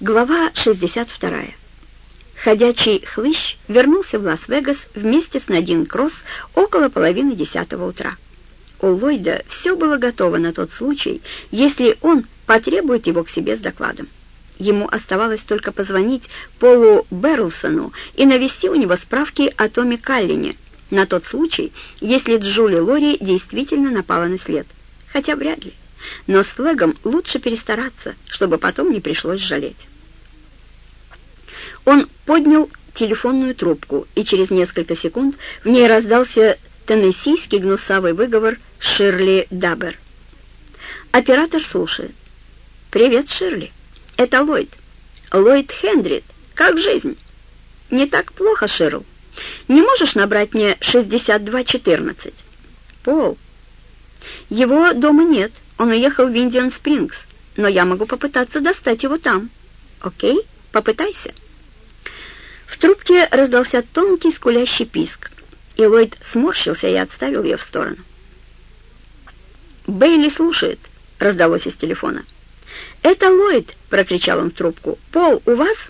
Глава 62. Ходячий хлыщ вернулся в Лас-Вегас вместе с Надин Кросс около половины десятого утра. У Ллойда все было готово на тот случай, если он потребует его к себе с докладом. Ему оставалось только позвонить Полу Берлсону и навести у него справки о Томе Каллине на тот случай, если Джули Лори действительно напала на след. Хотя вряд ли но с Флегом лучше перестараться, чтобы потом не пришлось жалеть. Он поднял телефонную трубку, и через несколько секунд в ней раздался теннессийский гнусавый выговор Ширли Дабер. Оператор слушает. «Привет, Ширли. Это Ллойд. Ллойд Хендрит. Как жизнь?» «Не так плохо, Ширл. Не можешь набрать мне 6214?» «Пол. Его дома нет». Он уехал в Индиан Спрингс, но я могу попытаться достать его там. Окей, попытайся. В трубке раздался тонкий скулящий писк, и Ллойд сморщился и отставил ее в сторону. «Бейли слушает», — раздалось из телефона. «Это Ллойд!» — прокричал он в трубку. «Пол у вас?»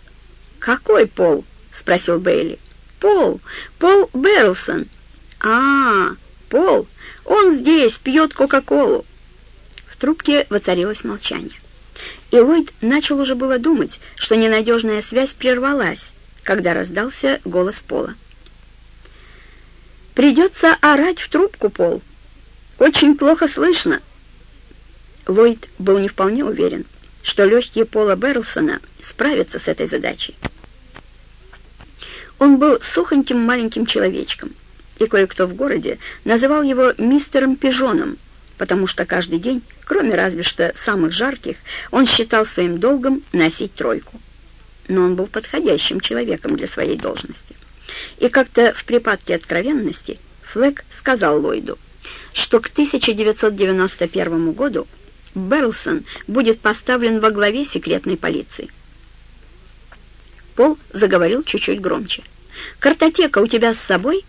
«Какой Пол?» — спросил Бейли. «Пол! Пол Берлсон!» «А, Пол! Он здесь, пьет Кока-Колу!» Трубке воцарилось молчание. И Ллойд начал уже было думать, что ненадежная связь прервалась, когда раздался голос Пола. «Придется орать в трубку, Пол. Очень плохо слышно». Ллойд был не вполне уверен, что легкие Пола Берлсона справятся с этой задачей. Он был сухоньким маленьким человечком, и кое-кто в городе называл его мистером Пижоном, потому что каждый день, кроме разве что самых жарких, он считал своим долгом носить тройку. Но он был подходящим человеком для своей должности. И как-то в припадке откровенности Флэк сказал Ллойду, что к 1991 году Берлсон будет поставлен во главе секретной полиции. Пол заговорил чуть-чуть громче. «Картотека у тебя с собой?»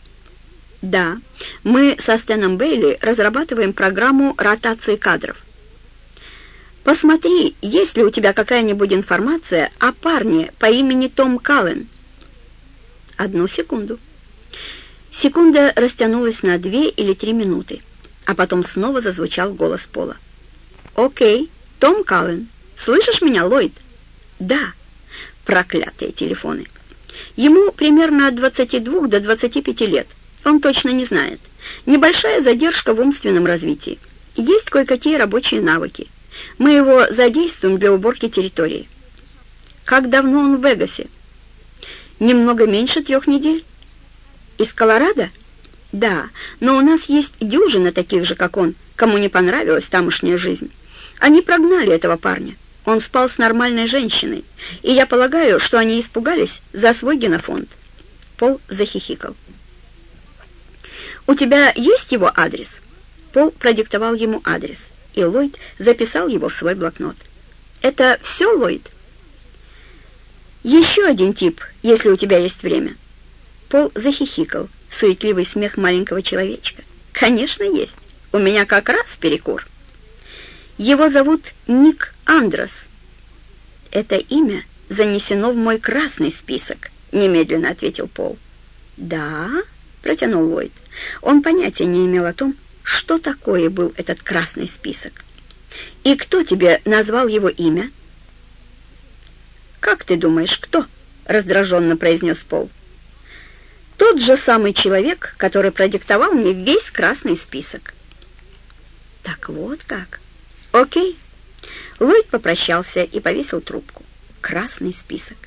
Да, мы со Стэном Бейли разрабатываем программу ротации кадров. Посмотри, есть ли у тебя какая-нибудь информация о парне по имени Том Каллен. Одну секунду. Секунда растянулась на две или три минуты, а потом снова зазвучал голос Пола. «Окей, Том Каллен. Слышишь меня, Ллойд?» «Да». Проклятые телефоны. Ему примерно от 22 до 25 лет. Он точно не знает. Небольшая задержка в умственном развитии. Есть кое-какие рабочие навыки. Мы его задействуем для уборки территории. Как давно он в Вегасе? Немного меньше трех недель. Из Колорадо? Да, но у нас есть дюжина таких же, как он, кому не понравилась тамошняя жизнь. Они прогнали этого парня. Он спал с нормальной женщиной, и я полагаю, что они испугались за свой генофонд. Пол захихикал. «У тебя есть его адрес?» Пол продиктовал ему адрес, и Ллойд записал его в свой блокнот. «Это все, Ллойд?» «Еще один тип, если у тебя есть время». Пол захихикал, суетливый смех маленького человечка. «Конечно, есть. У меня как раз перекур». «Его зовут Ник Андрос». «Это имя занесено в мой красный список», — немедленно ответил Пол. «Да?» — протянул Ллойд. Он понятия не имел о том, что такое был этот красный список. «И кто тебе назвал его имя?» «Как ты думаешь, кто?» — раздраженно произнес Пол. «Тот же самый человек, который продиктовал мне весь красный список». «Так вот как. Окей». Ллойд попрощался и повесил трубку. «Красный список.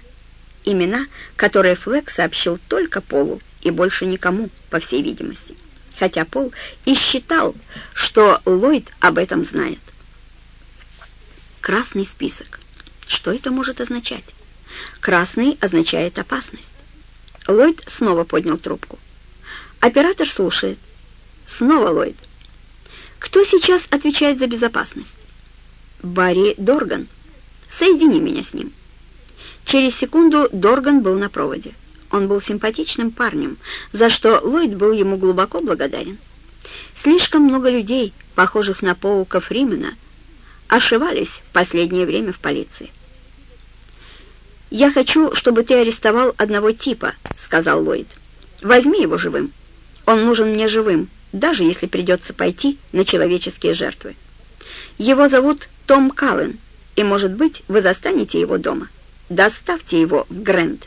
Имена, которые Флэк сообщил только Полу и больше никому, по всей видимости. Хотя Пол и считал, что Ллойд об этом знает. Красный список. Что это может означать? Красный означает опасность. Ллойд снова поднял трубку. Оператор слушает. Снова Ллойд. Кто сейчас отвечает за безопасность? Барри Дорган. Соедини меня с ним. Через секунду Дорган был на проводе. Он был симпатичным парнем, за что Ллойд был ему глубоко благодарен. Слишком много людей, похожих на Поука Фримена, ошивались в последнее время в полиции. «Я хочу, чтобы ты арестовал одного типа», — сказал Ллойд. «Возьми его живым. Он нужен мне живым, даже если придется пойти на человеческие жертвы. Его зовут Том Каллен, и, может быть, вы застанете его дома. Доставьте его в Грэнд».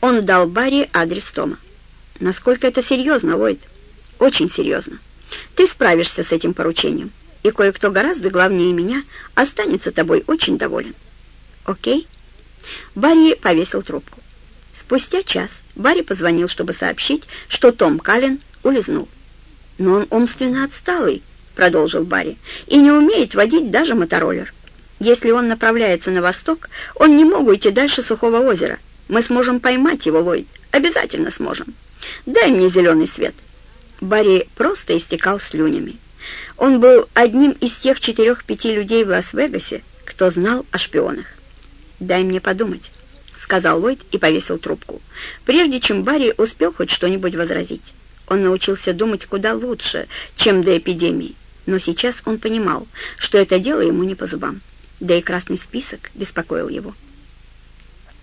Он дал Барри адрес Тома. «Насколько это серьезно, Ллойд?» «Очень серьезно. Ты справишься с этим поручением, и кое-кто гораздо главнее меня останется тобой очень доволен». «Окей?» Барри повесил трубку. Спустя час Барри позвонил, чтобы сообщить, что Том Каллен улизнул. «Но он умственно отсталый», — продолжил Барри, «и не умеет водить даже мотороллер. Если он направляется на восток, он не мог уйти дальше Сухого озера. Мы сможем поймать его, Ллойд, обязательно сможем. Дай мне зеленый свет». Барри просто истекал слюнями. Он был одним из тех четырех-пяти людей в Лас-Вегасе, кто знал о шпионах. «Дай мне подумать», — сказал Ллойд и повесил трубку, прежде чем Барри успел хоть что-нибудь возразить. Он научился думать куда лучше, чем до эпидемии, но сейчас он понимал, что это дело ему не по зубам, да и красный список беспокоил его.